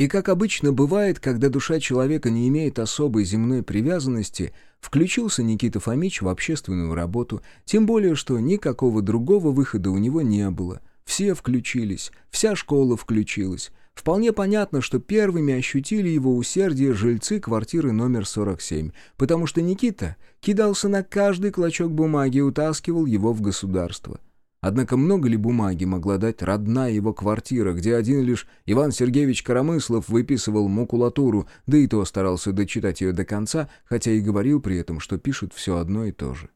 И как обычно бывает, когда душа человека не имеет особой земной привязанности, включился Никита Фомич в общественную работу, тем более, что никакого другого выхода у него не было. Все включились, вся школа включилась. Вполне понятно, что первыми ощутили его усердие жильцы квартиры номер 47, потому что Никита кидался на каждый клочок бумаги и утаскивал его в государство. Однако много ли бумаги могла дать родная его квартира, где один лишь Иван Сергеевич Коромыслов выписывал макулатуру, да и то старался дочитать ее до конца, хотя и говорил при этом, что пишет все одно и то же.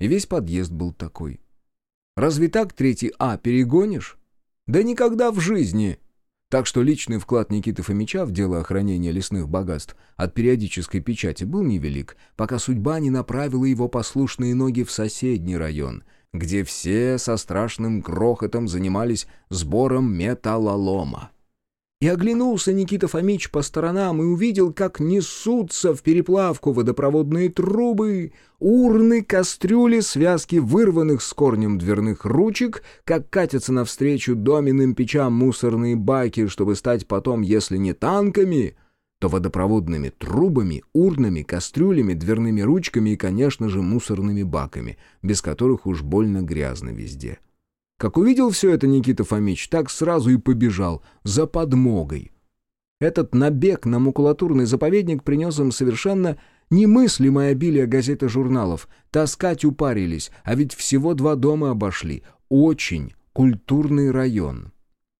И весь подъезд был такой. Разве так третий А перегонишь? Да никогда в жизни! Так что личный вклад Никиты Фомича в дело охранения лесных богатств от периодической печати был невелик, пока судьба не направила его послушные ноги в соседний район — где все со страшным грохотом занимались сбором металлолома. И оглянулся Никита Фомич по сторонам и увидел, как несутся в переплавку водопроводные трубы, урны, кастрюли, связки вырванных с корнем дверных ручек, как катятся навстречу доменным печам мусорные баки, чтобы стать потом, если не танками — то водопроводными трубами, урнами, кастрюлями, дверными ручками и, конечно же, мусорными баками, без которых уж больно грязно везде. Как увидел все это Никита Фомич, так сразу и побежал, за подмогой. Этот набег на макулатурный заповедник принес им совершенно немыслимое обилие газет и журналов. Таскать упарились, а ведь всего два дома обошли. Очень культурный район.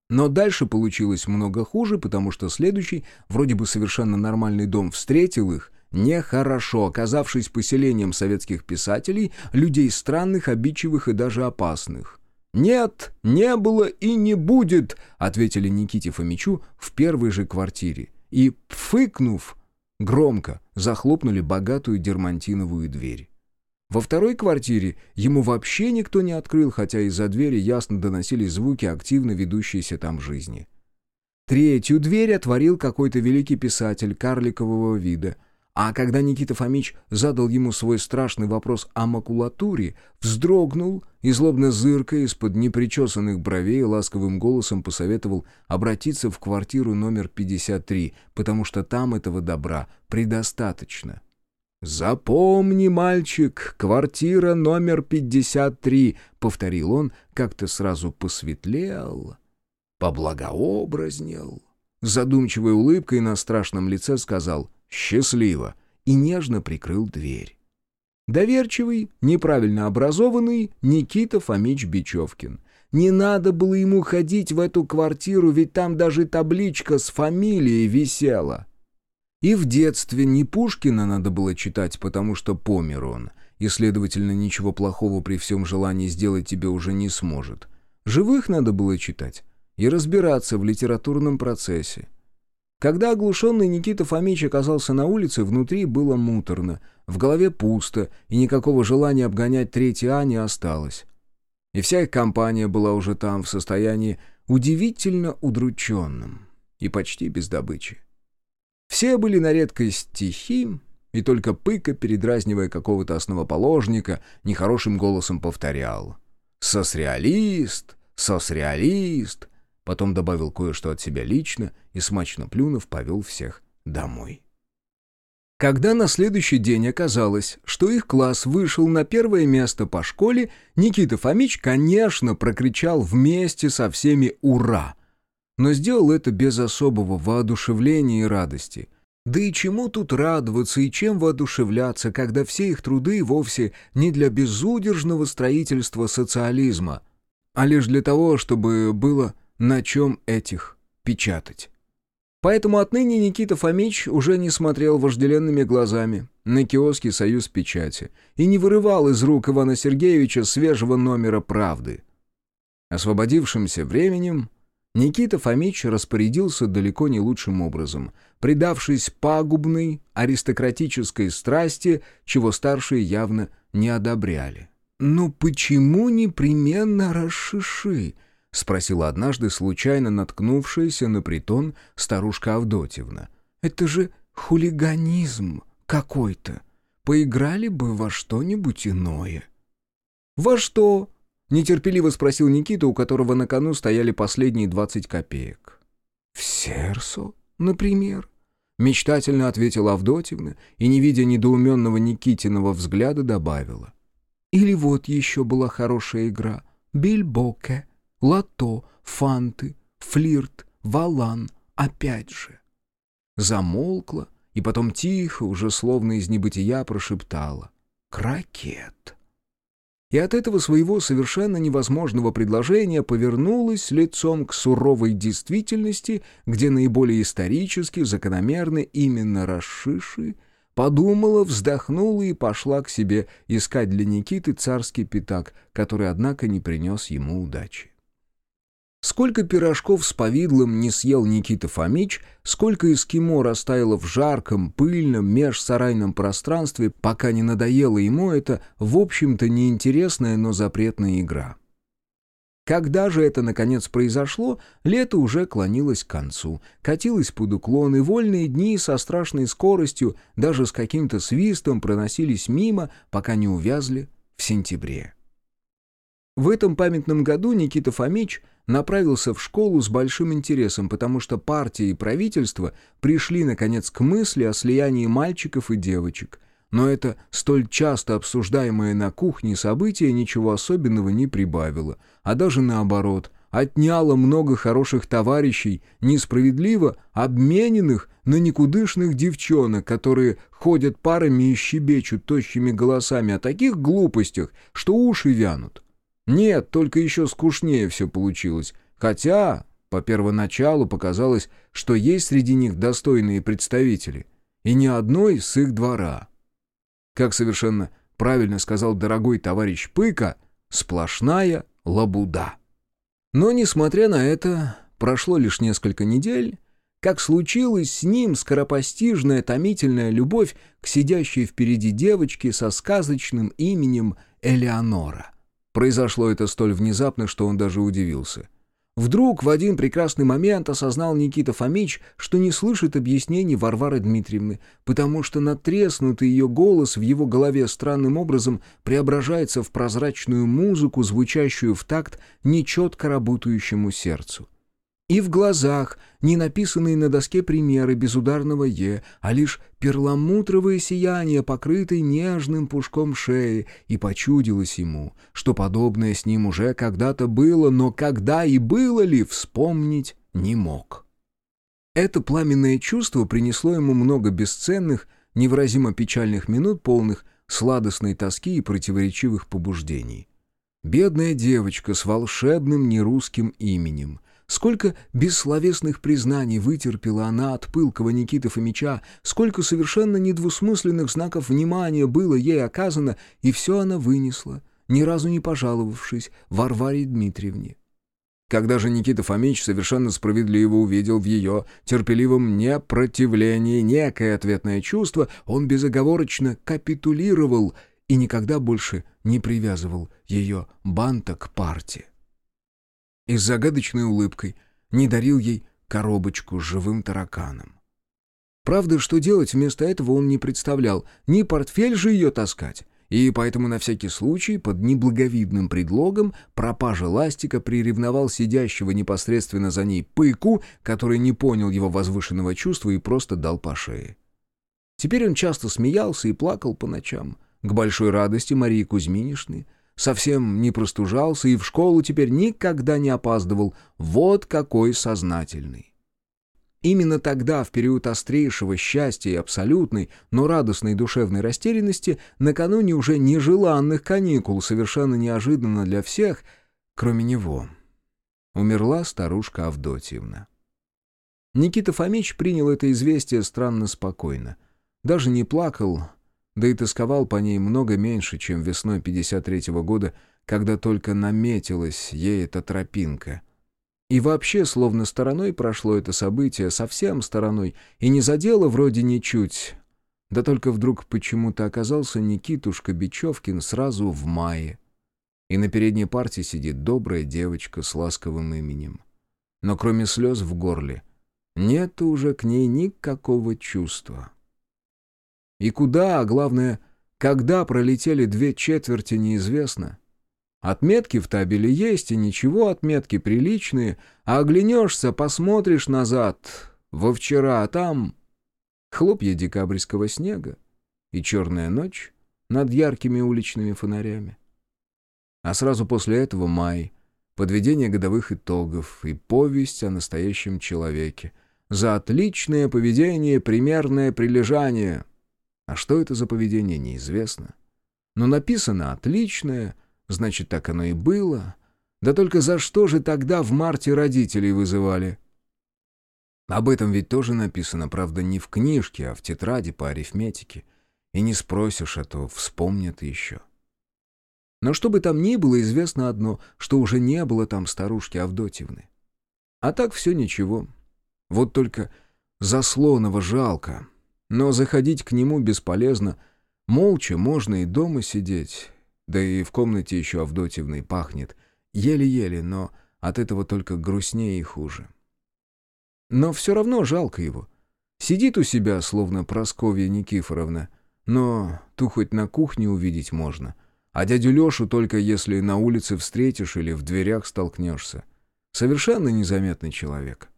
Но дальше получилось много хуже, потому что следующий, вроде бы совершенно нормальный дом, встретил их нехорошо, оказавшись поселением советских писателей, людей странных, обидчивых и даже опасных. «Нет, не было и не будет», — ответили Никите Фомичу в первой же квартире. И, пфыкнув, громко захлопнули богатую дермантиновую дверь. Во второй квартире ему вообще никто не открыл, хотя из-за двери ясно доносились звуки активно ведущейся там жизни. Третью дверь отворил какой-то великий писатель карликового вида, а когда Никита Фомич задал ему свой страшный вопрос о макулатуре, вздрогнул и, злобно зыркая из-под непричесанных бровей, ласковым голосом посоветовал обратиться в квартиру номер 53, потому что там этого добра предостаточно. «Запомни, мальчик, квартира номер 53», — повторил он, как-то сразу посветлел, поблагообразнел. Задумчивой улыбкой на страшном лице сказал «Счастливо» и нежно прикрыл дверь. Доверчивый, неправильно образованный Никита Фомич Бечевкин. Не надо было ему ходить в эту квартиру, ведь там даже табличка с фамилией висела. И в детстве не Пушкина надо было читать, потому что помер он, и, следовательно, ничего плохого при всем желании сделать тебе уже не сможет. Живых надо было читать и разбираться в литературном процессе. Когда оглушенный Никита Фомич оказался на улице, внутри было муторно, в голове пусто, и никакого желания обгонять третий А не осталось. И вся их компания была уже там в состоянии удивительно удрученном и почти без добычи. Все были на редкость тихи, и только Пыка, передразнивая какого-то основоположника, нехорошим голосом повторял «Сосреалист! Сосреалист!» Потом добавил кое-что от себя лично и, смачно плюнув, повел всех домой. Когда на следующий день оказалось, что их класс вышел на первое место по школе, Никита Фомич, конечно, прокричал вместе со всеми «Ура!», но сделал это без особого воодушевления и радости. Да и чему тут радоваться и чем воодушевляться, когда все их труды вовсе не для безудержного строительства социализма, а лишь для того, чтобы было на чем этих печатать. Поэтому отныне Никита Фомич уже не смотрел вожделенными глазами на киоски «Союз печати» и не вырывал из рук Ивана Сергеевича свежего номера «Правды». Освободившимся временем Никита Фомич распорядился далеко не лучшим образом, предавшись пагубной аристократической страсти, чего старшие явно не одобряли. «Ну почему непременно расшиши?» — спросила однажды случайно наткнувшаяся на притон старушка Авдотьевна. «Это же хулиганизм какой-то. Поиграли бы во что-нибудь иное». «Во что?» Нетерпеливо спросил Никита, у которого на кону стояли последние двадцать копеек. «В серсо?» например?» Мечтательно ответила Авдотьевна и, не видя недоуменного Никитиного взгляда, добавила. «Или вот еще была хорошая игра. Бильбоке, лото, фанты, флирт, валан, опять же». Замолкла и потом тихо, уже словно из небытия, прошептала. «Крокет». И от этого своего совершенно невозможного предложения повернулась лицом к суровой действительности, где наиболее исторически закономерны именно расшиши, подумала, вздохнула и пошла к себе искать для Никиты царский пятак, который, однако, не принес ему удачи. Сколько пирожков с повидлом не съел Никита Фомич, сколько эскимо растаяло в жарком, пыльном, межсарайном пространстве, пока не надоело ему это, в общем-то, неинтересная, но запретная игра. Когда же это, наконец, произошло, лето уже клонилось к концу, катилось под уклон, и вольные дни со страшной скоростью, даже с каким-то свистом, проносились мимо, пока не увязли в сентябре. В этом памятном году Никита Фомич направился в школу с большим интересом, потому что партия и правительство пришли, наконец, к мысли о слиянии мальчиков и девочек. Но это столь часто обсуждаемое на кухне событие ничего особенного не прибавило, а даже наоборот, отняло много хороших товарищей, несправедливо обмененных на никудышных девчонок, которые ходят парами и щебечут тощими голосами о таких глупостях, что уши вянут. Нет, только еще скучнее все получилось. Хотя, по первоначалу показалось, что есть среди них достойные представители. И ни одной с их двора. Как совершенно правильно сказал дорогой товарищ Пыка, сплошная лабуда. Но, несмотря на это, прошло лишь несколько недель, как случилось с ним скоропостижная томительная любовь к сидящей впереди девочке со сказочным именем Элеонора — Произошло это столь внезапно, что он даже удивился. Вдруг в один прекрасный момент осознал Никита Фомич, что не слышит объяснений Варвары Дмитриевны, потому что натреснутый ее голос в его голове странным образом преображается в прозрачную музыку, звучащую в такт нечетко работающему сердцу. И в глазах не написанные на доске примеры безударного «е», а лишь перламутровое сияние, покрытое нежным пушком шеи, и почудилось ему, что подобное с ним уже когда-то было, но когда и было ли, вспомнить не мог. Это пламенное чувство принесло ему много бесценных, невыразимо печальных минут, полных сладостной тоски и противоречивых побуждений. Бедная девочка с волшебным нерусским именем — Сколько бессловесных признаний вытерпела она от пылкого Никиты Фомича, сколько совершенно недвусмысленных знаков внимания было ей оказано, и все она вынесла, ни разу не пожаловавшись Варваре Дмитриевне. Когда же Никита Фомич совершенно справедливо увидел в ее терпеливом непротивлении некое ответное чувство, он безоговорочно капитулировал и никогда больше не привязывал ее банта к парте и с загадочной улыбкой не дарил ей коробочку с живым тараканом. Правда, что делать вместо этого он не представлял, не портфель же ее таскать, и поэтому на всякий случай под неблаговидным предлогом пропажа ластика приревновал сидящего непосредственно за ней пыку, который не понял его возвышенного чувства и просто дал по шее. Теперь он часто смеялся и плакал по ночам, к большой радости Марии Кузьминишны, совсем не простужался и в школу теперь никогда не опаздывал. Вот какой сознательный. Именно тогда, в период острейшего счастья и абсолютной, но радостной душевной растерянности, накануне уже нежеланных каникул, совершенно неожиданно для всех, кроме него, умерла старушка Авдотьевна. Никита Фомич принял это известие странно спокойно. Даже не плакал, да и тосковал по ней много меньше, чем весной 53-го года, когда только наметилась ей эта тропинка. И вообще, словно стороной прошло это событие, совсем стороной, и не задело вроде ничуть. Да только вдруг почему-то оказался Никитушка Бечевкин сразу в мае. И на передней парте сидит добрая девочка с ласковым именем. Но кроме слез в горле, нет уже к ней никакого чувства. И куда, а главное, когда пролетели две четверти, неизвестно. Отметки в табеле есть, и ничего, отметки приличные, а оглянешься, посмотришь назад. во вчера, а там хлопья декабрьского снега и черная ночь над яркими уличными фонарями. А сразу после этого май, подведение годовых итогов и повесть о настоящем человеке. За отличное поведение примерное прилежание. А что это за поведение, неизвестно. Но написано «отличное», значит, так оно и было. Да только за что же тогда в марте родителей вызывали? Об этом ведь тоже написано, правда, не в книжке, а в тетради по арифметике. И не спросишь, а то вспомнят еще. Но что бы там ни было, известно одно, что уже не было там старушки Авдотьевны. А так все ничего. Вот только Заслонова жалко. Но заходить к нему бесполезно. Молча можно и дома сидеть. Да и в комнате еще Авдотьевной пахнет. Еле-еле, но от этого только грустнее и хуже. Но все равно жалко его. Сидит у себя, словно Просковья Никифоровна, но ту хоть на кухне увидеть можно. А дядю Лешу только если на улице встретишь или в дверях столкнешься. Совершенно незаметный человек.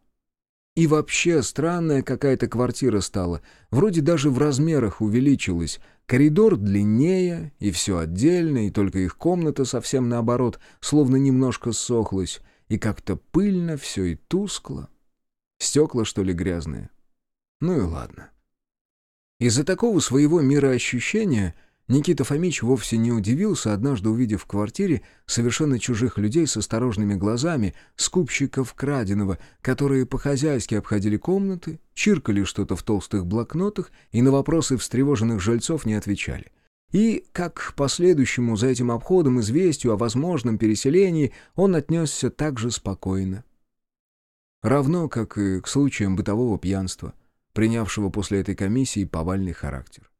И вообще странная какая-то квартира стала. Вроде даже в размерах увеличилась. Коридор длиннее, и все отдельно, и только их комната совсем наоборот, словно немножко сохлась. И как-то пыльно все и тускло. Стекла, что ли, грязные? Ну и ладно. Из-за такого своего мироощущения Никита Фомич вовсе не удивился, однажды увидев в квартире совершенно чужих людей с осторожными глазами, скупщиков краденого, которые по-хозяйски обходили комнаты, чиркали что-то в толстых блокнотах и на вопросы встревоженных жильцов не отвечали. И, как к последующему за этим обходом известию о возможном переселении, он отнесся так же спокойно. Равно, как и к случаям бытового пьянства, принявшего после этой комиссии повальный характер.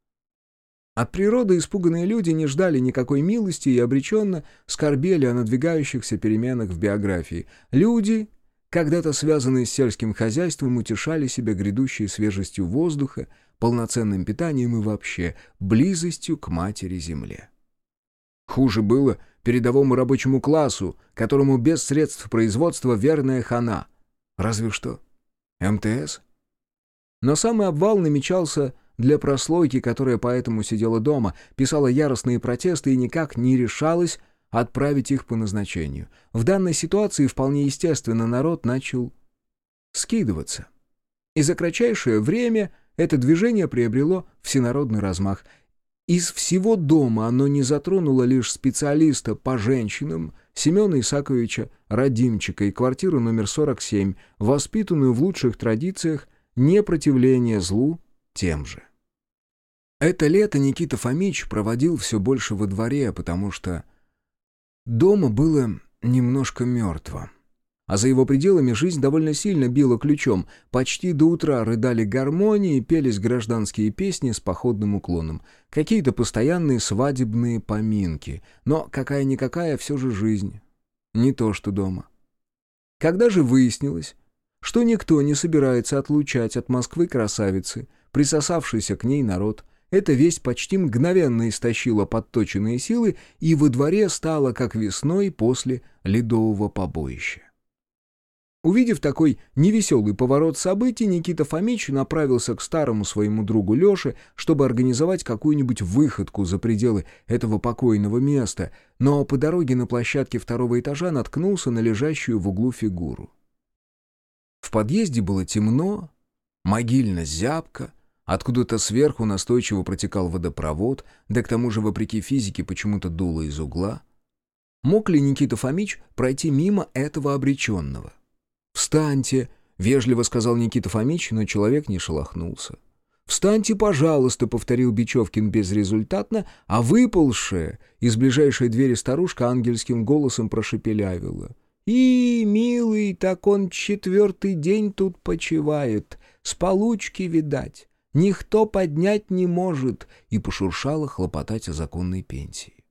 От природы испуганные люди не ждали никакой милости и обреченно скорбели о надвигающихся переменах в биографии. Люди, когда-то связанные с сельским хозяйством, утешали себя грядущей свежестью воздуха, полноценным питанием и вообще близостью к матери-земле. Хуже было передовому рабочему классу, которому без средств производства верная хана — Разве что. МТС? Но самый обвал намечался для прослойки, которая поэтому сидела дома, писала яростные протесты и никак не решалась отправить их по назначению. В данной ситуации вполне естественно народ начал скидываться. И за кратчайшее время это движение приобрело всенародный размах. Из всего дома оно не затронуло лишь специалиста по женщинам, Семена Исаковича Радимчика и квартиру номер 47, воспитанную в лучших традициях непротивления злу тем же. Это лето Никита Фомич проводил все больше во дворе, потому что дома было немножко мертво. А за его пределами жизнь довольно сильно била ключом. Почти до утра рыдали гармонии, пелись гражданские песни с походным уклоном. Какие-то постоянные свадебные поминки. Но какая-никакая все же жизнь. Не то что дома. Когда же выяснилось, что никто не собирается отлучать от Москвы красавицы, присосавшийся к ней народ, эта весть почти мгновенно истощила подточенные силы и во дворе стало как весной после ледового побоища. Увидев такой невеселый поворот событий, Никита Фомич направился к старому своему другу Леше, чтобы организовать какую-нибудь выходку за пределы этого покойного места, но по дороге на площадке второго этажа наткнулся на лежащую в углу фигуру. В подъезде было темно, могильно зябко, откуда-то сверху настойчиво протекал водопровод, да к тому же, вопреки физике, почему-то дуло из угла. Мог ли Никита Фомич пройти мимо этого обреченного? «Встаньте!» — вежливо сказал Никита Фомич, но человек не шелохнулся. «Встаньте, пожалуйста!» — повторил Бечевкин безрезультатно, а выползшая из ближайшей двери старушка ангельским голосом прошепелявила. «И, милый, так он четвертый день тут почивает, с получки, видать, никто поднять не может!» и пошуршала хлопотать о законной пенсии.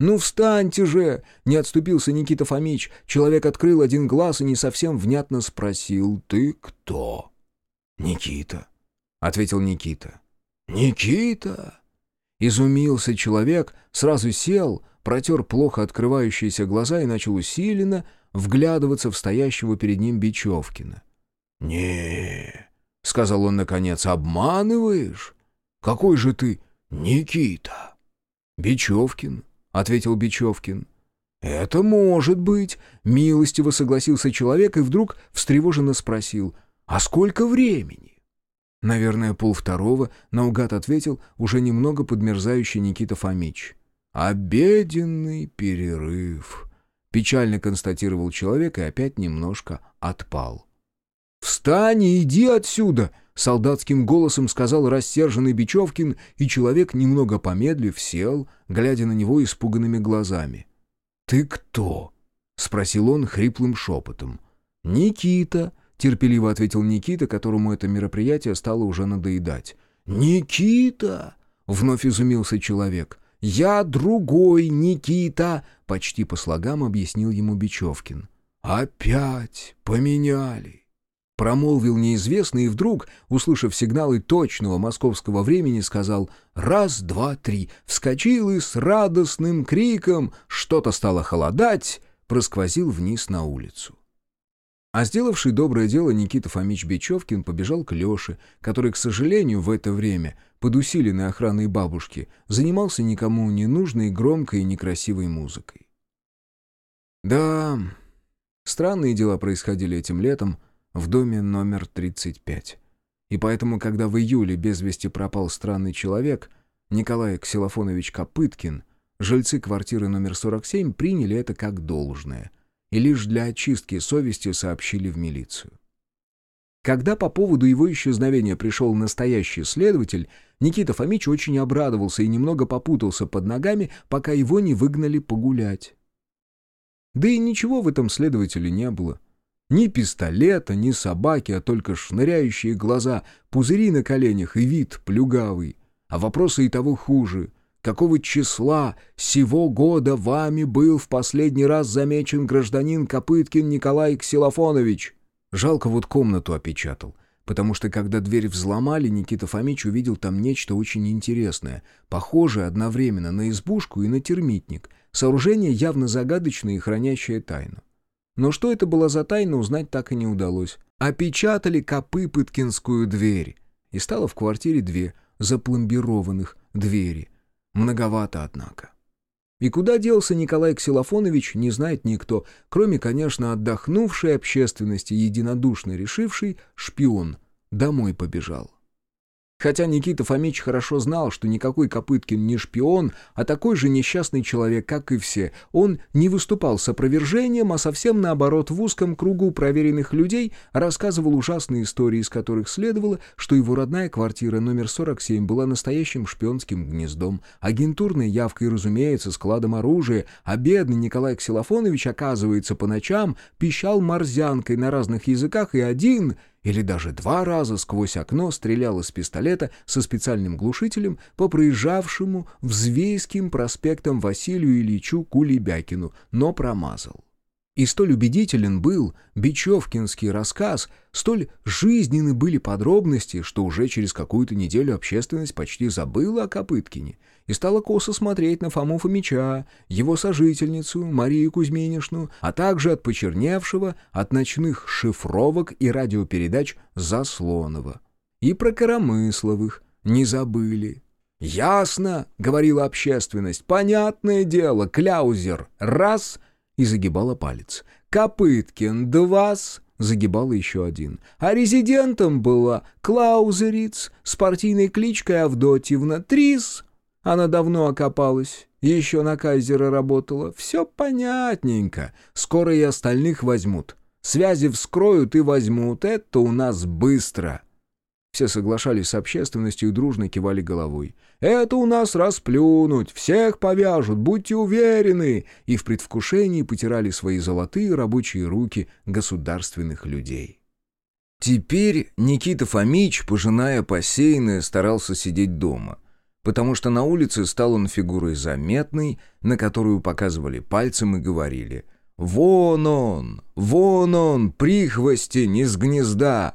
«Ну встаньте же!» — не отступился Никита Фомич. Человек открыл один глаз и не совсем внятно спросил. «Ты кто?» «Никита», — ответил Никита. «Никита!» Изумился человек, сразу сел, протер плохо открывающиеся глаза и начал усиленно вглядываться в стоящего перед ним Бечевкина. не — сказал он наконец, — обманываешь? Какой же ты Никита?» «Бечевкин», — ответил Бечевкин. «Это может быть», — милостиво согласился человек и вдруг встревоженно спросил, «А сколько времени?» «Наверное, полвторого», — наугад ответил уже немного подмерзающий Никита Фомич. «Обеденный перерыв», — печально констатировал человек и опять немножко отпал. «Встань и иди отсюда!» — солдатским голосом сказал рассерженный Бечевкин, и человек, немного помедлив, сел, глядя на него испуганными глазами. «Ты кто?» — спросил он хриплым шепотом. «Никита», — терпеливо ответил Никита, которому это мероприятие стало уже надоедать. «Никита!» — вновь изумился человек. «Я другой Никита!» — почти по слогам объяснил ему Бечевкин. «Опять поменяли!» Промолвил неизвестный и вдруг, услышав сигналы точного московского времени, сказал «раз, два, три», вскочил и с радостным криком «что-то стало холодать», просквозил вниз на улицу. А сделавший доброе дело Никита Фомич Бечевкин побежал к Леше, который, к сожалению, в это время, под усиленной охраной бабушки, занимался никому не нужной, громкой и некрасивой музыкой. Да, странные дела происходили этим летом, в доме номер 35. И поэтому, когда в июле без вести пропал странный человек, Николай Ксилофонович Копыткин, жильцы квартиры номер 47 приняли это как должное и лишь для очистки совести сообщили в милицию. Когда по поводу его исчезновения пришел настоящий следователь, Никита Фомич очень обрадовался и немного попутался под ногами, пока его не выгнали погулять. Да и ничего в этом следователе не было. Ни пистолета, ни собаки, а только шныряющие глаза, пузыри на коленях и вид плюгавый. А вопросы и того хуже. Какого числа сего года вами был в последний раз замечен гражданин Копыткин Николай Ксилофонович? Жалко вот комнату опечатал. Потому что, когда дверь взломали, Никита Фомич увидел там нечто очень интересное, похожее одновременно на избушку и на термитник, сооружение явно загадочное и хранящее тайну. Но что это была за тайна, узнать так и не удалось. Опечатали Копыпыткинскую дверь. И стало в квартире две запломбированных двери. Многовато, однако. И куда делся Николай Ксилофонович, не знает никто, кроме, конечно, отдохнувшей общественности, единодушно решивший, шпион, домой побежал. Хотя Никита Фомич хорошо знал, что никакой Копыткин не шпион, а такой же несчастный человек, как и все. Он не выступал с опровержением, а совсем наоборот, в узком кругу проверенных людей рассказывал ужасные истории, из которых следовало, что его родная квартира номер 47 была настоящим шпионским гнездом, агентурной явкой, разумеется, складом оружия, а бедный Николай Ксилофонович, оказывается, по ночам пищал морзянкой на разных языках, и один или даже два раза сквозь окно стрелял из пистолета со специальным глушителем по проезжавшему Взвейским проспектом Василию Ильичу Кулебякину, но промазал. И столь убедителен был Бечевкинский рассказ, столь жизненны были подробности, что уже через какую-то неделю общественность почти забыла о Копыткине и стала косо смотреть на Фому Фомича, его сожительницу Марию Кузьминишну, а также от почерневшего от ночных шифровок и радиопередач Заслонова. И про Коромысловых не забыли. «Ясно», — говорила общественность, — «понятное дело, Кляузер, раз — и загибала палец. «Копыткин, двас!» — загибала еще один. А резидентом была Клаузериц с партийной кличкой Авдотьевна Трис. Она давно окопалась, еще на кайзера работала. Все понятненько. Скоро и остальных возьмут. Связи вскроют и возьмут. Это у нас быстро. Все соглашались с общественностью и дружно кивали головой. «Это у нас расплюнуть, всех повяжут, будьте уверены!» И в предвкушении потирали свои золотые рабочие руки государственных людей. Теперь Никита Фомич, пожиная посеянное, старался сидеть дома, потому что на улице стал он фигурой заметной, на которую показывали пальцем и говорили «Вон он! Вон он! Прихвостень из гнезда!»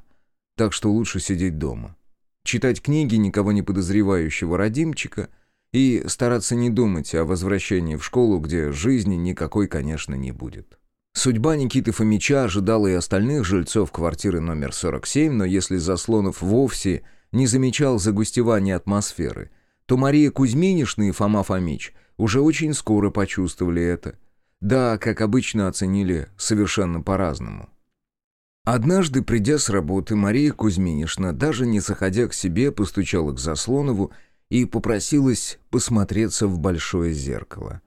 Так что лучше сидеть дома. Читать книги никого не подозревающего родимчика и стараться не думать о возвращении в школу, где жизни никакой, конечно, не будет. Судьба Никиты Фомича ожидала и остальных жильцов квартиры номер 47, но если Заслонов вовсе не замечал загустевания атмосферы, то Мария Кузьминишна и Фома Фомич уже очень скоро почувствовали это. Да, как обычно оценили совершенно по-разному. Однажды, придя с работы, Мария Кузьминишна, даже не заходя к себе, постучала к Заслонову и попросилась посмотреться в большое зеркало.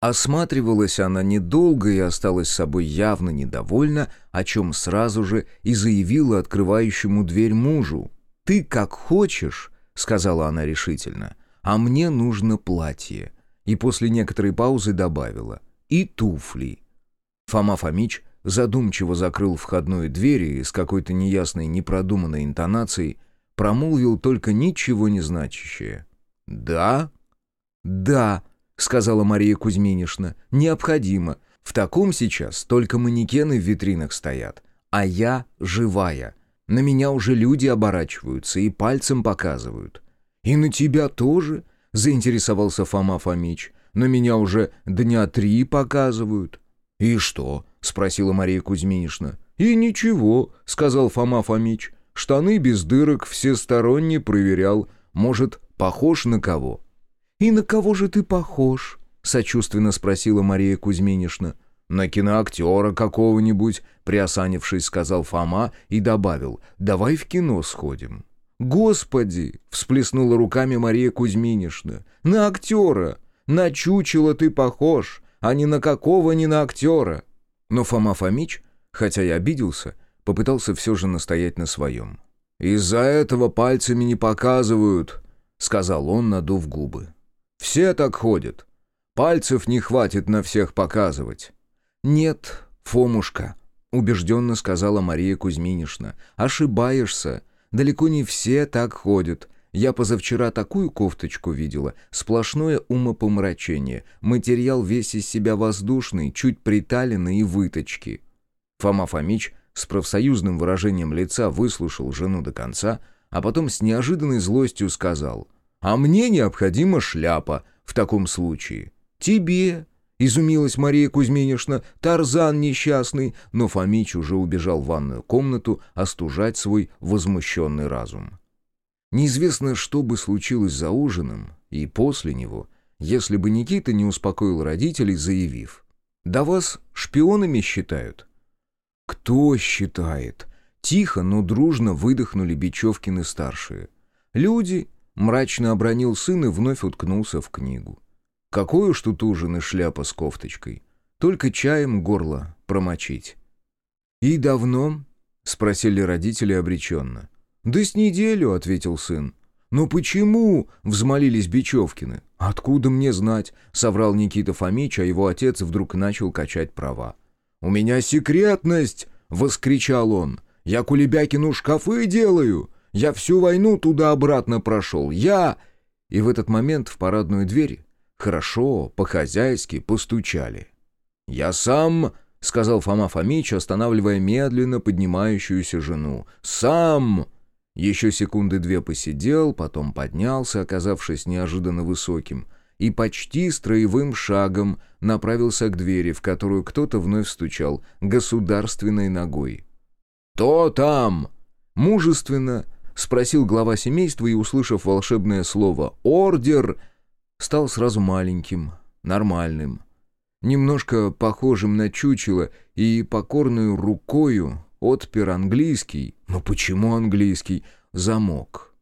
Осматривалась она недолго и осталась собой явно недовольна, о чем сразу же и заявила открывающему дверь мужу. «Ты как хочешь», — сказала она решительно, — «а мне нужно платье». И после некоторой паузы добавила «и туфли». Фома Фомич задумчиво закрыл входную дверь и с какой-то неясной, непродуманной интонацией промолвил только ничего не значащее. «Да?» «Да», — сказала Мария Кузьминишна, — «необходимо. В таком сейчас только манекены в витринах стоят, а я живая. На меня уже люди оборачиваются и пальцем показывают». «И на тебя тоже?» — заинтересовался Фома Фомич. «На меня уже дня три показывают». «И что?» — спросила Мария Кузьминишна. «И ничего», — сказал Фома Фомич. «Штаны без дырок всесторонне проверял. Может, похож на кого?» «И на кого же ты похож?» — сочувственно спросила Мария Кузьминишна. «На киноактера какого-нибудь», — приосанившись, сказал Фома и добавил, «давай в кино сходим». «Господи!» — всплеснула руками Мария Кузьминишна. «На актера! На чучело ты похож, а ни на какого ни на актера!» Но Фома Фомич, хотя и обиделся, попытался все же настоять на своем. «Из-за этого пальцами не показывают», — сказал он, надув губы. Все так ходят. Пальцев не хватит на всех показывать». «Нет, Фомушка», — убежденно сказала Мария Кузьминишна. «Ошибаешься. Далеко не все так ходят. Я позавчера такую кофточку видела. Сплошное умопомрачение. Материал весь из себя воздушный, чуть приталенный и выточки». Фома Фомич с профсоюзным выражением лица выслушал жену до конца, а потом с неожиданной злостью сказал — а мне необходима шляпа в таком случае. Тебе, изумилась Мария Кузьминишна, Тарзан несчастный, но Фомич уже убежал в ванную комнату остужать свой возмущенный разум. Неизвестно, что бы случилось за ужином и после него, если бы Никита не успокоил родителей, заявив, «Да вас шпионами считают». «Кто считает?» Тихо, но дружно выдохнули Бечевкины-старшие. Люди, Мрачно обронил сын и вновь уткнулся в книгу. Какой уж тут ужин и шляпа с кофточкой. Только чаем горло промочить. «И давно?» — спросили родители обреченно. «Да с неделю», — ответил сын. «Но почему?» — взмолились Бечевкины. «Откуда мне знать?» — соврал Никита Фомич, а его отец вдруг начал качать права. «У меня секретность!» — воскричал он. «Я Кулебякину шкафы делаю! Я всю войну туда-обратно прошел. Я...» И в этот момент в парадную дверь хорошо, по-хозяйски постучали. «Я сам...» — сказал Фома Фомич, останавливая медленно поднимающуюся жену. «Сам...» Еще секунды две посидел, потом поднялся, оказавшись неожиданно высоким, и почти строевым шагом направился к двери, в которую кто-то вновь стучал государственной ногой. «То там!» Мужественно, Спросил глава семейства и, услышав волшебное слово «ордер», стал сразу маленьким, нормальным. Немножко похожим на чучело и покорную рукою отпер английский, но почему английский, замок.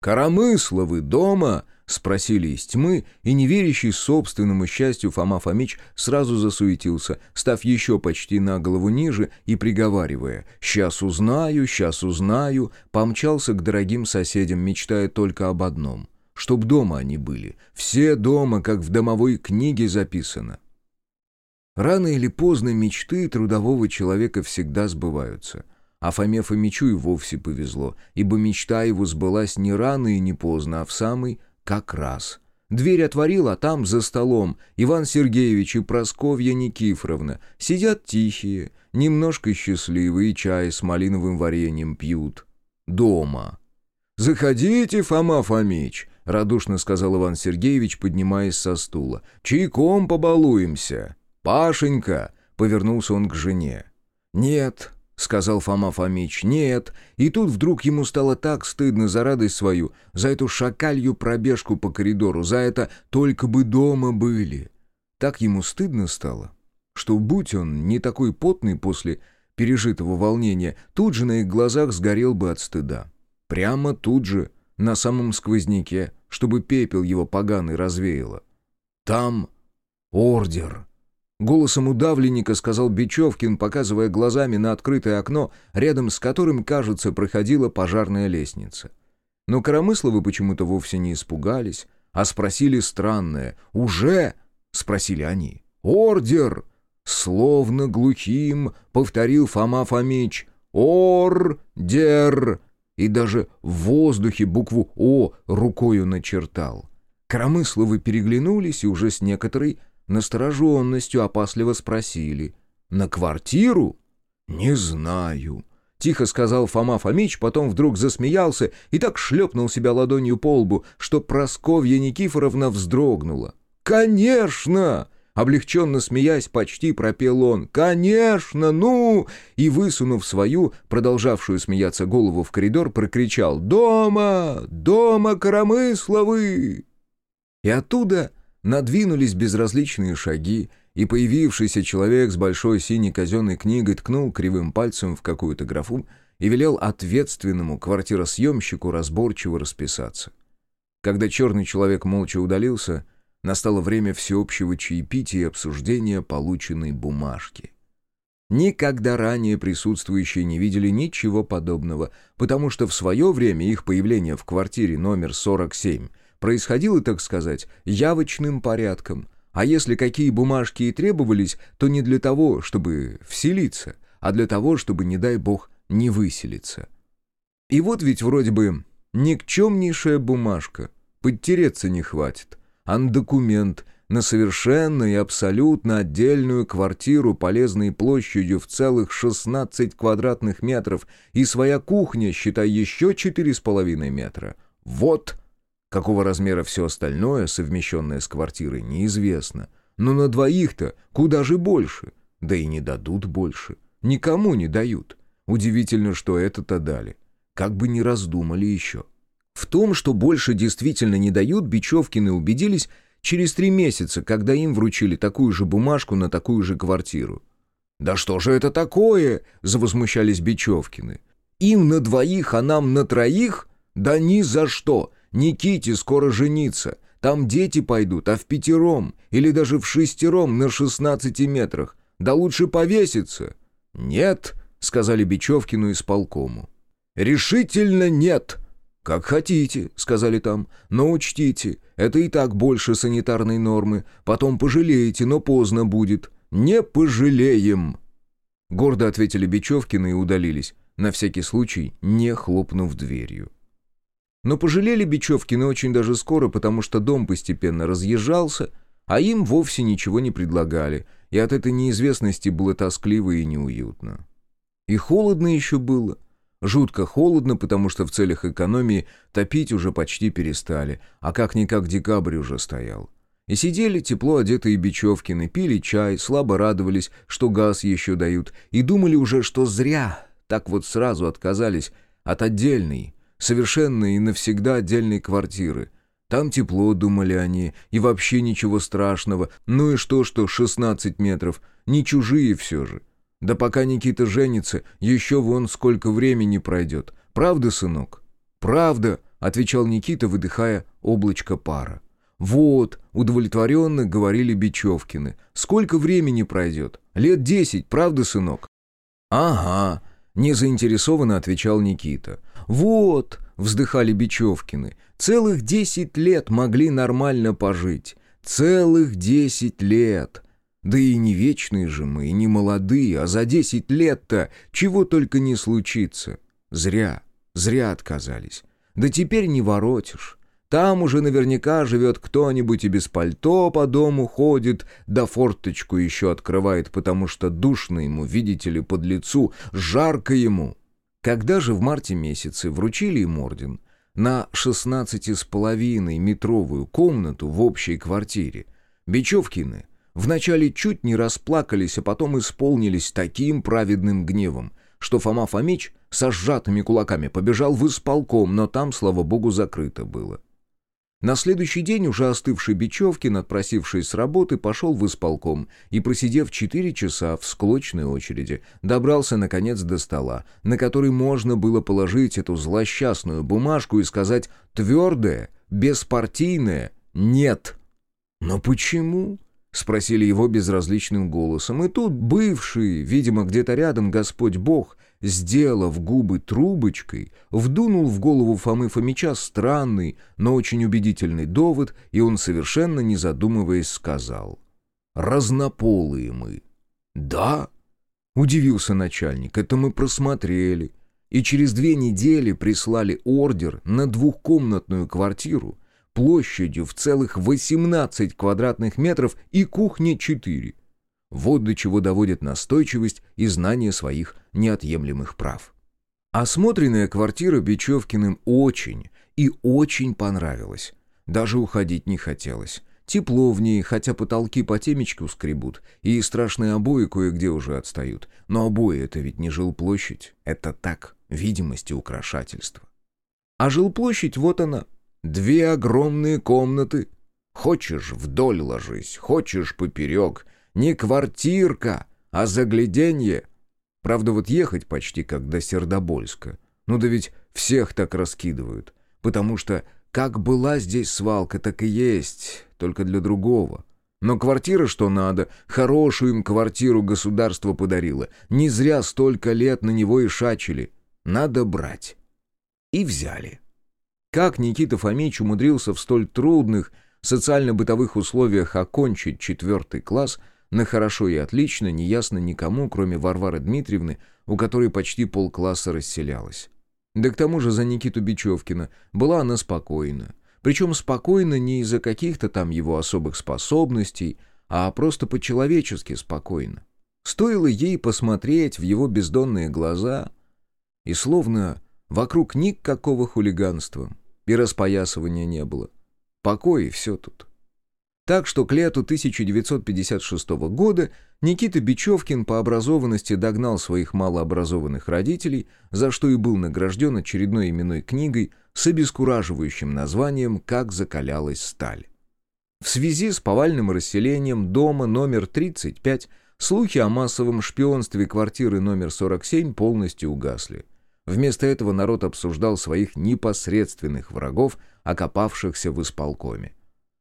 «Коромысловы дома!» — спросили из тьмы, и неверящий собственному счастью Фома Фомич сразу засуетился, став еще почти на голову ниже и приговаривая «Сейчас узнаю, сейчас узнаю», помчался к дорогим соседям, мечтая только об одном — чтоб дома они были, все дома, как в домовой книге записано. Рано или поздно мечты трудового человека всегда сбываются — а Фоме Фомичу и вовсе повезло, ибо мечта его сбылась не рано и не поздно, а в самый как раз. Дверь отворил, а там, за столом, Иван Сергеевич и Просковья Никифоровна сидят тихие, немножко счастливые, чай с малиновым вареньем пьют. Дома. «Заходите, Фома Фомич», — радушно сказал Иван Сергеевич, поднимаясь со стула. «Чайком побалуемся. Пашенька, повернулся он к жене. «Нет», — сказал Фома Фомич, — «нет». И тут вдруг ему стало так стыдно за радость свою, за эту шакалью пробежку по коридору, за это «только бы дома были». Так ему стыдно стало, что будь он не такой потный после пережитого волнения, тут же на их глазах сгорел бы от стыда. Прямо тут же, на самом сквозняке, чтобы пепел его поганый развеяло. Там ордер. Голосом удавленника сказал Бечевкин, показывая глазами на открытое окно, рядом с которым, кажется, проходила пожарная лестница. Но Коромысловы почему-то вовсе не испугались, а спросили странное «Уже?» — спросили они. «Ордер!» Словно глухим повторил Фома Фомич «Ордер!» и даже в воздухе букву «О» рукою начертал. Коромысловы переглянулись и уже с некоторой настороженностью опасливо спросили. «На квартиру?» «Не знаю», — тихо сказал Фома Фомич, потом вдруг засмеялся и так шлепнул себя ладонью по лбу, что Просковья Никифоровна вздрогнула. «Конечно!» Облегченно смеясь, почти пропел он. «Конечно, ну!» И, высунув свою, продолжавшую смеяться голову в коридор, прокричал «Дома! Дома, Коромысловы!» И оттуда надвинулись безразличные шаги, и появившийся человек с большой синей казенной книгой ткнул кривым пальцем в какую-то графу и велел ответственному квартиросъемщику разборчиво расписаться. Когда черный человек молча удалился, Настало время всеобщего чаепития и обсуждения полученной бумажки. Никогда ранее присутствующие не видели ничего подобного, потому что в свое время их появление в квартире номер 47 происходило, так сказать, явочным порядком, а если какие бумажки и требовались, то не для того, чтобы вселиться, а для того, чтобы, не дай бог, не выселиться. И вот ведь вроде бы никчемнейшая бумажка, подтереться не хватит — ан документ на совершенно и абсолютно отдельную квартиру, полезной площадью в целых 16 квадратных метров, и своя кухня, считай, еще 4,5 метра. Вот! Какого размера все остальное, совмещенное с квартирой, неизвестно. Но на двоих-то куда же больше? Да и не дадут больше. Никому не дают. Удивительно, что это-то дали. Как бы не раздумали еще. В том, что больше действительно не дают, Бечевкины убедились через три месяца, когда им вручили такую же бумажку на такую же квартиру. «Да что же это такое?» — завозмущались Бечевкины. «Им на двоих, а нам на троих? Да ни за что! Никите скоро жениться. Там дети пойдут, а в пятером или даже в шестером на шестнадцати метрах. Да лучше повеситься». «Нет», — сказали Бечевкину исполкому. «Решительно нет», «Как хотите», — сказали там, — «но учтите, это и так больше санитарной нормы. Потом пожалеете, но поздно будет. Не пожалеем». Гордо ответили Бечевкины и удалились, на всякий случай не хлопнув дверью. Но пожалели Бечевкины очень даже скоро, потому что дом постепенно разъезжался, а им вовсе ничего не предлагали, и от этой неизвестности было тоскливо и неуютно. И холодно еще было, Жутко холодно, потому что в целях экономии топить уже почти перестали, а как-никак декабрь уже стоял. И сидели тепло одетые Бечевкины, пили чай, слабо радовались, что газ еще дают, и думали уже, что зря так вот сразу отказались от отдельной, совершенно и навсегда отдельной квартиры. Там тепло, думали они, и вообще ничего страшного, ну и что, что 16 метров, не чужие все же. Да пока Никита женится, еще вон сколько времени пройдет. Правда, сынок?» «Правда», — отвечал Никита, выдыхая облачко пара. «Вот», — удовлетворенно говорили Бечевкины. «Сколько времени пройдет? Лет десять, правда, сынок?» «Ага», — незаинтересованно отвечал Никита. «Вот», — вздыхали Бечевкины, — «целых десять лет могли нормально пожить. Целых десять лет. Да и не вечные же мы, и не молодые, а за десять лет-то чего только не случится. Зря, зря отказались. Да теперь не воротишь. Там уже наверняка живет кто-нибудь и без пальто по дому ходит, да форточку еще открывает, потому что душно ему, видите ли, под лицу, жарко ему. Когда же в марте месяце вручили им орден на шестнадцати с половиной метровую комнату в общей квартире, Бечевкины — Вначале чуть не расплакались, а потом исполнились таким праведным гневом, что Фома Фомич со сжатыми кулаками побежал в исполком, но там, слава богу, закрыто было. На следующий день уже остывший Бечевкин, отпросившись с работы, пошел в исполком и, просидев четыре часа в склочной очереди, добрался, наконец, до стола, на который можно было положить эту злосчастную бумажку и сказать твердое, беспартийное «нет». «Но почему?» — спросили его безразличным голосом. И тут бывший, видимо, где-то рядом Господь Бог, сделав губы трубочкой, вдунул в голову Фомы Фомича странный, но очень убедительный довод, и он, совершенно не задумываясь, сказал «Разнополые мы». «Да?» — удивился начальник, «это мы просмотрели» и через две недели прислали ордер на двухкомнатную квартиру площадью в целых 18 квадратных метров и кухне 4. Вот до чего доводит настойчивость и знание своих неотъемлемых прав. Осмотренная квартира Бечевкиным очень и очень понравилась. Даже уходить не хотелось. Тепло в ней, хотя потолки по темечку скребут, и страшные обои кое-где уже отстают. Но обои — это ведь не жилплощадь, это так, видимость и украшательство. А жилплощадь вот она, две огромные комнаты. Хочешь — вдоль ложись, хочешь — поперек. Не квартирка, а загляденье. Правда, вот ехать почти как до Сердобольска. Ну да ведь всех так раскидывают. Потому что как была здесь свалка, так и есть, только для другого. Но квартира что надо, хорошую им квартиру государство подарило. Не зря столько лет на него и шачили. Надо брать. И взяли. Как Никита Фомич умудрился в столь трудных социально-бытовых условиях окончить четвертый класс, на хорошо и отлично, неясно никому, кроме Варвары Дмитриевны, у которой почти полкласса расселялась. Да к тому же за Никиту Бечевкина была она спокойна. Причем спокойна не из-за каких-то там его особых способностей, а просто по-человечески спокойно. Стоило ей посмотреть в его бездонные глаза, и словно вокруг никакого хулиганства и распоясывания не было. Покой и все тут. Так что к лету 1956 года Никита Бечевкин по образованности догнал своих малообразованных родителей, за что и был награжден очередной именной книгой с обескураживающим названием «Как закалялась сталь». В связи с повальным расселением дома номер 35 слухи о массовом шпионстве квартиры номер 47 полностью угасли. Вместо этого народ обсуждал своих непосредственных врагов, окопавшихся в исполкоме.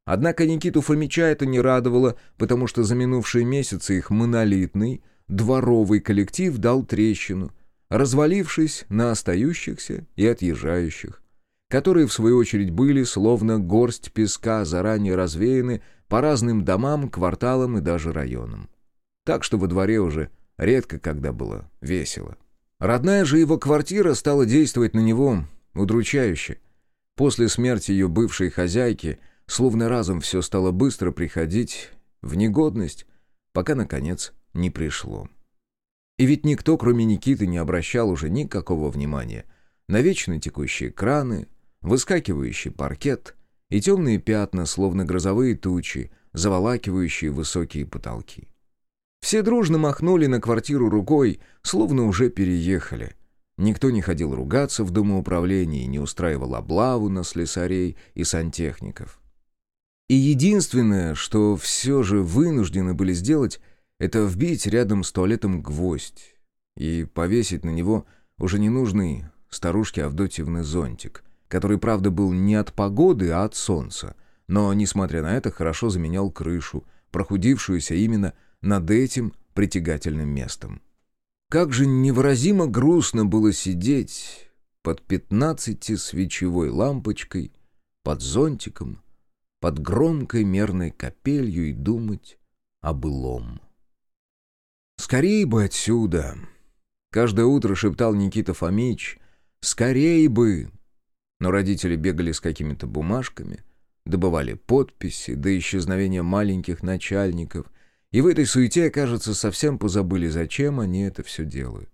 Однако Никиту Фомича это не радовало, потому что за минувшие месяцы их монолитный, дворовый коллектив дал трещину, развалившись на остающихся и отъезжающих, которые, в свою очередь, были словно горсть песка, заранее развеяны по разным домам, кварталам и даже районам. Так что во дворе уже редко когда было весело. Родная же его квартира стала действовать на него удручающе. После смерти ее бывшей хозяйки – Словно разом все стало быстро приходить в негодность, пока, наконец, не пришло. И ведь никто, кроме Никиты, не обращал уже никакого внимания на вечно текущие краны, выскакивающий паркет и темные пятна, словно грозовые тучи, заволакивающие высокие потолки. Все дружно махнули на квартиру рукой, словно уже переехали. Никто не ходил ругаться в домоуправлении, не устраивал облаву на слесарей и сантехников. И единственное, что все же вынуждены были сделать, это вбить рядом с туалетом гвоздь и повесить на него уже ненужный старушке Авдотьевны зонтик, который, правда, был не от погоды, а от солнца, но, несмотря на это, хорошо заменял крышу, прохудившуюся именно над этим притягательным местом. Как же невыразимо грустно было сидеть под пятнадцати-свечевой лампочкой, под зонтиком, под громкой мерной капелью и думать о былом. «Скорей бы отсюда!» Каждое утро шептал Никита Фомич. «Скорей бы!» Но родители бегали с какими-то бумажками, добывали подписи до исчезновения маленьких начальников, и в этой суете, кажется, совсем позабыли, зачем они это все делают.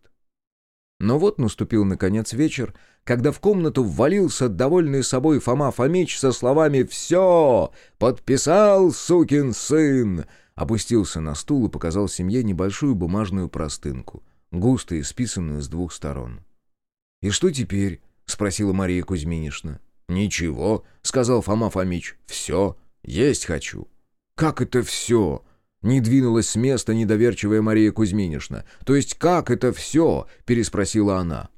Но вот наступил, наконец, вечер, когда в комнату ввалился довольный собой Фома Фомич со словами «Все! Подписал, сукин сын!» опустился на стул и показал семье небольшую бумажную простынку, густо исписанную с двух сторон. «И что теперь?» — спросила Мария Кузьминишна. «Ничего», — сказал Фома Фомич. «Все, есть хочу». «Как это все?» Не двинулась с места недоверчивая Мария Кузьминишна. «То есть как это все?» — переспросила она.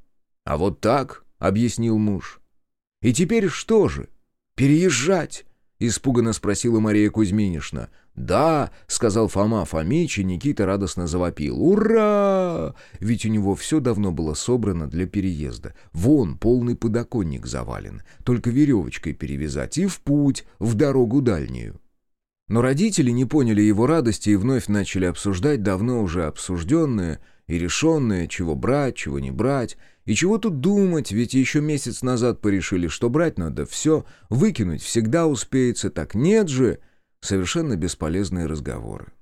«А вот так», — объяснил муж. «И теперь что же? Переезжать?» — испуганно спросила Мария Кузьминишна. «Да», — сказал Фома Фомич, и Никита радостно завопил. «Ура!» Ведь у него все давно было собрано для переезда. Вон полный подоконник завален. Только веревочкой перевязать и в путь, в дорогу дальнюю. Но родители не поняли его радости и вновь начали обсуждать давно уже обсужденное и решенное, чего брать, чего не брать, и чего тут думать, ведь еще месяц назад порешили, что брать надо все, выкинуть всегда успеется, так нет же, совершенно бесполезные разговоры.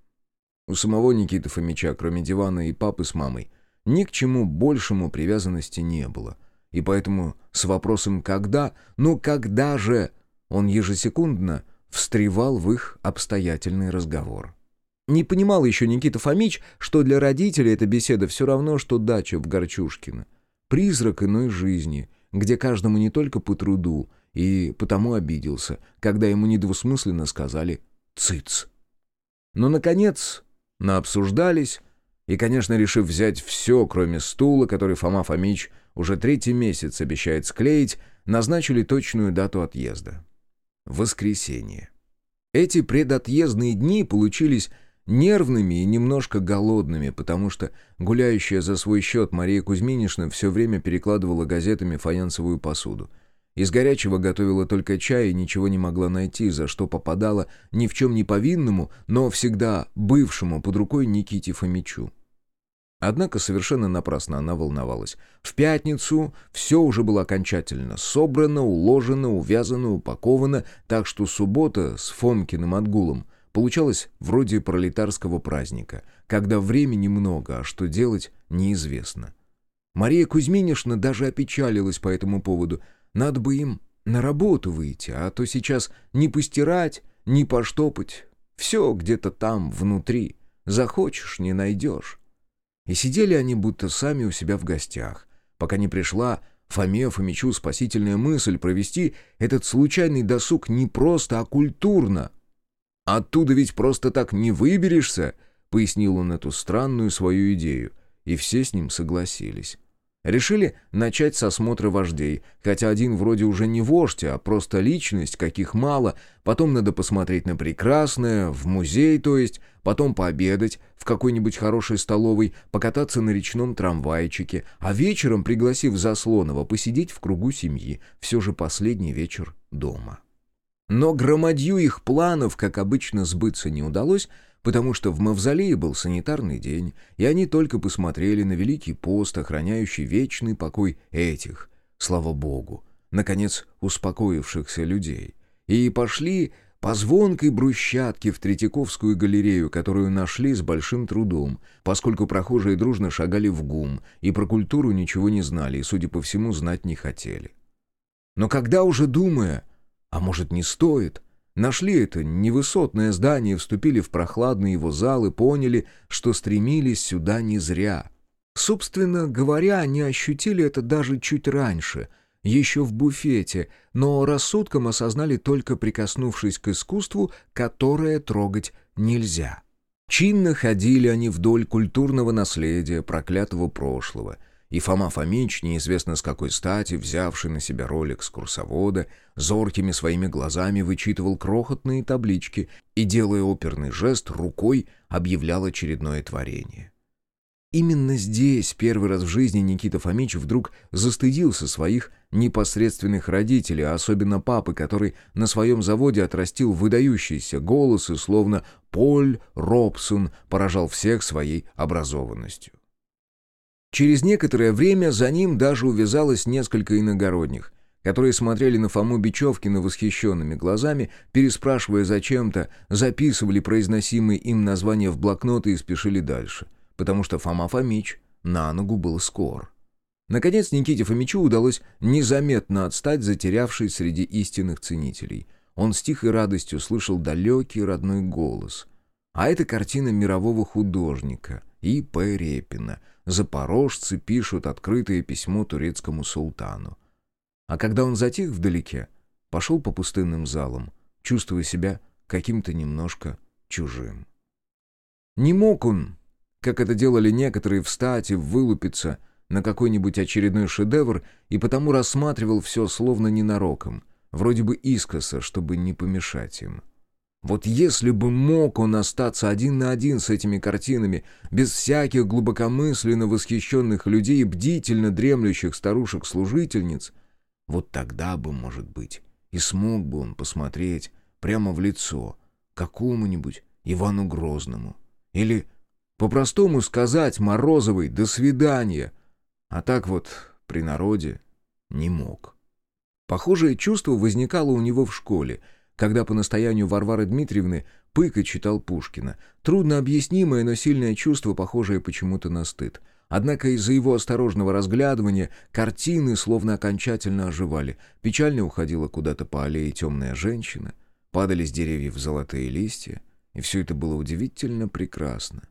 У самого Никиты Фомича, кроме дивана и папы с мамой, ни к чему большему привязанности не было, и поэтому с вопросом «когда?», ну когда же, он ежесекундно встревал в их обстоятельный разговор. Не понимал еще Никита Фомич, что для родителей эта беседа все равно, что дача в Горчушкино. Призрак иной жизни, где каждому не только по труду, и потому обиделся, когда ему недвусмысленно сказали «цыц». Но, наконец, наобсуждались, и, конечно, решив взять все, кроме стула, который Фома Фомич уже третий месяц обещает склеить, назначили точную дату отъезда воскресенье. Эти предотъездные дни получились нервными и немножко голодными, потому что гуляющая за свой счет Мария Кузьминишна все время перекладывала газетами фаянсовую посуду. Из горячего готовила только чай и ничего не могла найти, за что попадала ни в чем не повинному, но всегда бывшему под рукой Никите Фомичу. Однако совершенно напрасно она волновалась. В пятницу все уже было окончательно собрано, уложено, увязано, упаковано, так что суббота с Фомкиным отгулом получалась вроде пролетарского праздника, когда времени много, а что делать неизвестно. Мария Кузьминишна даже опечалилась по этому поводу. Надо бы им на работу выйти, а то сейчас не постирать, не поштопать. Все где-то там, внутри. Захочешь — не найдешь. И сидели они будто сами у себя в гостях, пока не пришла Фоме Фомичу спасительная мысль провести этот случайный досуг не просто, а культурно. «Оттуда ведь просто так не выберешься», — пояснил он эту странную свою идею, и все с ним согласились. Решили начать с осмотра вождей, хотя один вроде уже не вождь, а просто личность, каких мало, потом надо посмотреть на прекрасное, в музей, то есть, потом пообедать в какой-нибудь хорошей столовой, покататься на речном трамвайчике, а вечером, пригласив Заслонова, посидеть в кругу семьи, все же последний вечер дома. Но громадью их планов, как обычно, сбыться не удалось, потому что в мавзолее был санитарный день, и они только посмотрели на великий пост, охраняющий вечный покой этих, слава богу, наконец успокоившихся людей, и пошли по звонкой брусчатке в Третьяковскую галерею, которую нашли с большим трудом, поскольку прохожие дружно шагали в гум и про культуру ничего не знали и, судя по всему, знать не хотели. Но когда уже думая, а может не стоит, Нашли это невысотное здание, вступили в прохладный его зал и поняли, что стремились сюда не зря. Собственно говоря, они ощутили это даже чуть раньше, еще в буфете, но рассудком осознали только прикоснувшись к искусству, которое трогать нельзя. Чинно ходили они вдоль культурного наследия проклятого прошлого — и Фома Фомич, неизвестно с какой стати, взявший на себя роль экскурсовода, зоркими своими глазами вычитывал крохотные таблички и, делая оперный жест, рукой объявлял очередное творение. Именно здесь первый раз в жизни Никита Фомич вдруг застыдился своих непосредственных родителей, а особенно папы, который на своем заводе отрастил выдающийся голос и словно Поль Робсон поражал всех своей образованностью. Через некоторое время за ним даже увязалось несколько иногородних, которые смотрели на Фому Бечевкина восхищенными глазами, переспрашивая зачем-то, записывали произносимые им названия в блокноты и спешили дальше, потому что Фома Фомич на ногу был скор. Наконец Никите Фомичу удалось незаметно отстать, затерявшись среди истинных ценителей. Он с тихой радостью слышал далекий родной голос. А это картина мирового художника И. П. Репина. Запорожцы пишут открытое письмо турецкому султану. А когда он затих вдалеке, пошел по пустынным залам, чувствуя себя каким-то немножко чужим. Не мог он, как это делали некоторые, встать и вылупиться на какой-нибудь очередной шедевр, и потому рассматривал все словно ненароком, вроде бы искоса, чтобы не помешать им. Вот если бы мог он остаться один на один с этими картинами, без всяких глубокомысленно восхищенных людей и бдительно дремлющих старушек-служительниц, вот тогда бы, может быть, и смог бы он посмотреть прямо в лицо какому-нибудь Ивану Грозному. Или по-простому сказать Морозовой «до свидания», а так вот при народе не мог. Похожее чувство возникало у него в школе, когда по настоянию Варвары Дмитриевны Пыка читал Пушкина. Трудно объяснимое, но сильное чувство, похожее почему-то на стыд. Однако из-за его осторожного разглядывания картины словно окончательно оживали. Печально уходила куда-то по аллее темная женщина, падали с деревьев золотые листья, и все это было удивительно прекрасно.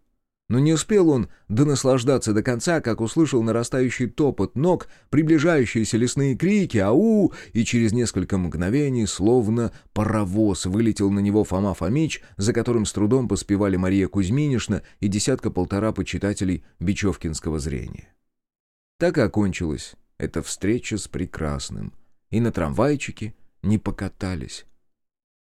Но не успел он донаслаждаться до конца, как услышал нарастающий топот ног, приближающиеся лесные крики «Ау!» и через несколько мгновений, словно паровоз, вылетел на него Фома Фомич, за которым с трудом поспевали Мария Кузьминишна и десятка-полтора почитателей Бечевкинского зрения. Так и окончилась эта встреча с прекрасным. И на трамвайчике не покатались.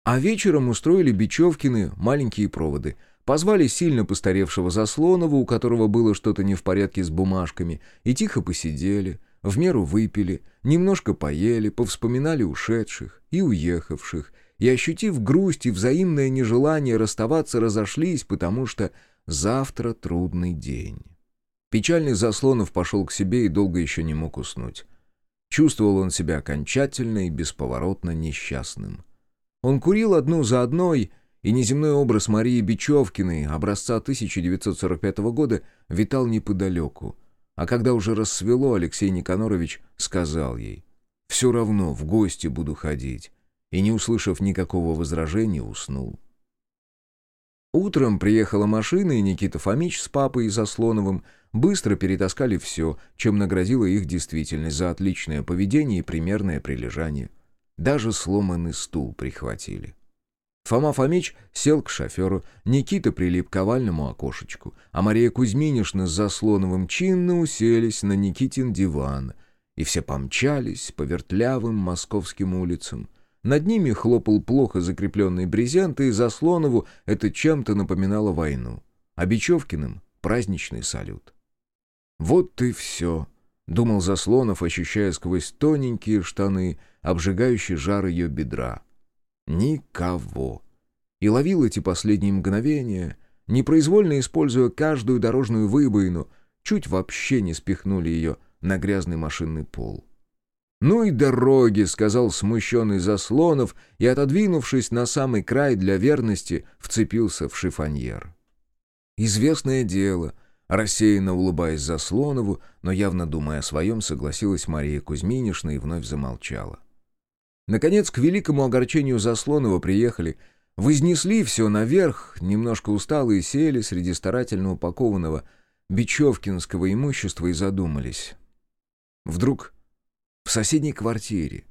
А вечером устроили Бечевкины маленькие проводы — Позвали сильно постаревшего Заслонова, у которого было что-то не в порядке с бумажками, и тихо посидели, в меру выпили, немножко поели, повспоминали ушедших и уехавших, и, ощутив грусть и взаимное нежелание расставаться, разошлись, потому что завтра трудный день. Печальный Заслонов пошел к себе и долго еще не мог уснуть. Чувствовал он себя окончательно и бесповоротно несчастным. Он курил одну за одной, и неземной образ Марии Бечевкиной, образца 1945 года, витал неподалеку. А когда уже рассвело, Алексей Никанорович сказал ей, «Все равно в гости буду ходить», и, не услышав никакого возражения, уснул. Утром приехала машина, и Никита Фомич с папой и Заслоновым быстро перетаскали все, чем наградила их действительность за отличное поведение и примерное прилежание. Даже сломанный стул прихватили. Фома Фомич сел к шоферу, Никита прилип к овальному окошечку, а Мария Кузьминишна с Заслоновым чинно уселись на Никитин диван, и все помчались по вертлявым московским улицам. Над ними хлопал плохо закрепленный брезент, и Заслонову это чем-то напоминало войну, а Бечевкиным — праздничный салют. «Вот и все», — думал Заслонов, ощущая сквозь тоненькие штаны обжигающий жар ее бедра — Никого. И ловил эти последние мгновения, непроизвольно используя каждую дорожную выбоину, чуть вообще не спихнули ее на грязный машинный пол. «Ну и дороги», — сказал смущенный Заслонов и, отодвинувшись на самый край для верности, вцепился в шифоньер. «Известное дело», — рассеянно улыбаясь Заслонову, но явно думая о своем, согласилась Мария Кузьминишна и вновь замолчала. Наконец, к великому огорчению Заслонова приехали, вознесли все наверх, немножко усталые сели среди старательно упакованного бечевкинского имущества и задумались. Вдруг в соседней квартире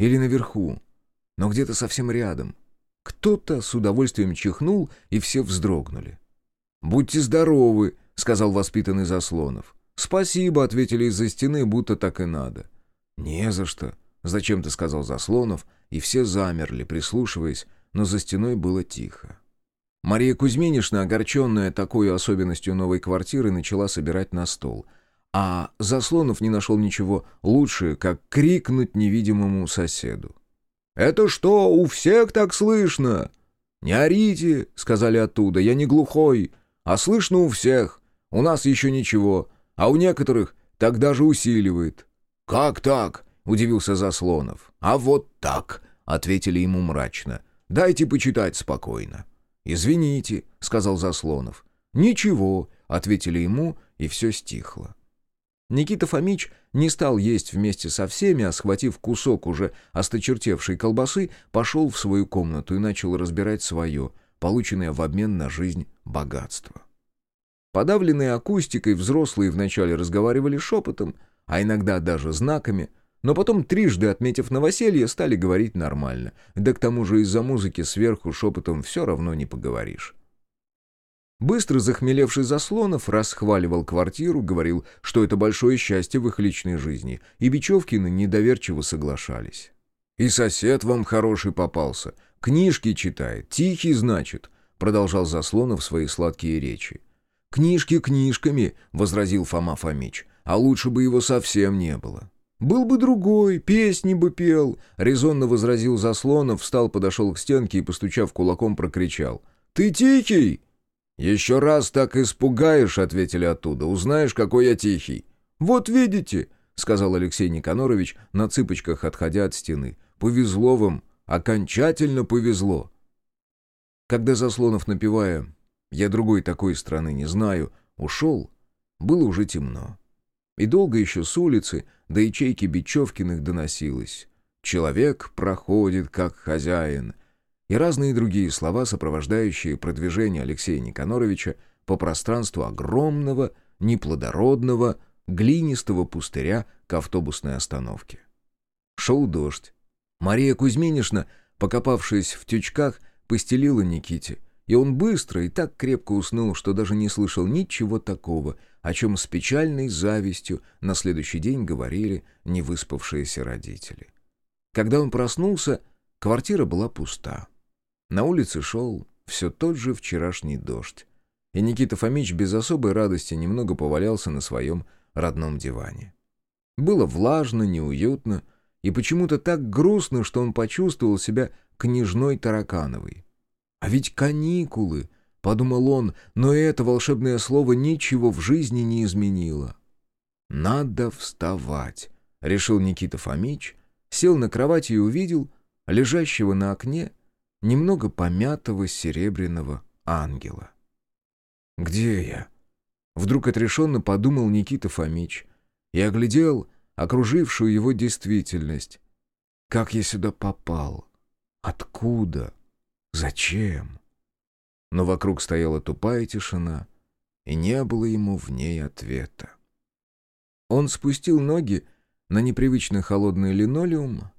или наверху, но где-то совсем рядом, кто-то с удовольствием чихнул, и все вздрогнули. «Будьте здоровы», — сказал воспитанный Заслонов. «Спасибо», — ответили из-за стены, будто так и надо. «Не за что», Зачем-то сказал Заслонов, и все замерли, прислушиваясь, но за стеной было тихо. Мария Кузьминишна, огорченная такой особенностью новой квартиры, начала собирать на стол. А Заслонов не нашел ничего лучше, как крикнуть невидимому соседу. «Это что, у всех так слышно?» «Не орите», — сказали оттуда, — «я не глухой, а слышно у всех. У нас еще ничего, а у некоторых так даже усиливает». «Как так?» — удивился Заслонов. «А вот так», — ответили ему мрачно. «Дайте почитать спокойно». «Извините», — сказал Заслонов. «Ничего», — ответили ему, и все стихло. Никита Фомич не стал есть вместе со всеми, а, схватив кусок уже осточертевшей колбасы, пошел в свою комнату и начал разбирать свое, полученное в обмен на жизнь богатство. Подавленные акустикой, взрослые вначале разговаривали шепотом, а иногда даже знаками, но потом, трижды отметив новоселье, стали говорить нормально. Да к тому же из-за музыки сверху шепотом все равно не поговоришь. Быстро захмелевший Заслонов расхваливал квартиру, говорил, что это большое счастье в их личной жизни, и Бечевкины недоверчиво соглашались. «И сосед вам хороший попался, книжки читает, тихий, значит», продолжал Заслонов свои сладкие речи. «Книжки книжками», — возразил Фома Фомич, «а лучше бы его совсем не было». «Был бы другой, песни бы пел», — резонно возразил Заслонов, встал, подошел к стенке и, постучав кулаком, прокричал. «Ты тихий!» «Еще раз так испугаешь», — ответили оттуда, — «узнаешь, какой я тихий». «Вот видите», — сказал Алексей Никанорович, на цыпочках отходя от стены. «Повезло вам, окончательно повезло». Когда Заслонов, напевая «Я другой такой страны не знаю», ушел, было уже темно. И долго еще с улицы до ячейки Бечевкиных доносилось. «Человек проходит, как хозяин», — и разные другие слова, сопровождающие продвижение Алексея Никаноровича по пространству огромного, неплодородного, глинистого пустыря к автобусной остановке. Шел дождь. Мария Кузьминишна, покопавшись в тючках, постелила Никите, и он быстро и так крепко уснул, что даже не слышал ничего такого, о чем с печальной завистью на следующий день говорили невыспавшиеся родители. Когда он проснулся, квартира была пуста. На улице шел все тот же вчерашний дождь, и Никита Фомич без особой радости немного повалялся на своем родном диване. Было влажно, неуютно и почему-то так грустно, что он почувствовал себя княжной Таракановой. «А ведь каникулы!» — подумал он, но это волшебное слово ничего в жизни не изменило. «Надо вставать», — решил Никита Фомич, сел на кровати и увидел лежащего на окне немного помятого серебряного ангела. «Где я?» Вдруг отрешенно подумал Никита Фомич и оглядел окружившую его действительность. «Как я сюда попал? Откуда? Зачем?» Но вокруг стояла тупая тишина, и не было ему в ней ответа. Он спустил ноги на непривычно холодный линолеум,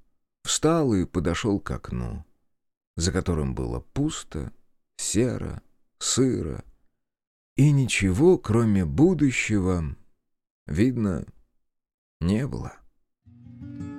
встал и подошел к окну за которым было пусто, серо, сыро, и ничего, кроме будущего, видно, не было. Thank you.